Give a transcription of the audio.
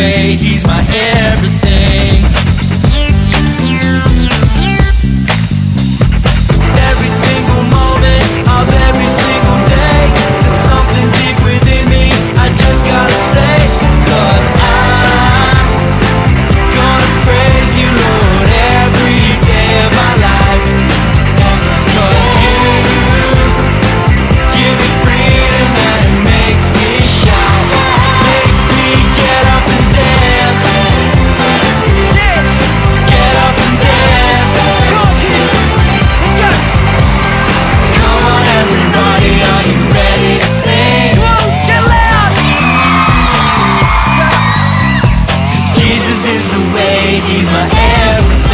way, he's my everything. This is the way, he's my everything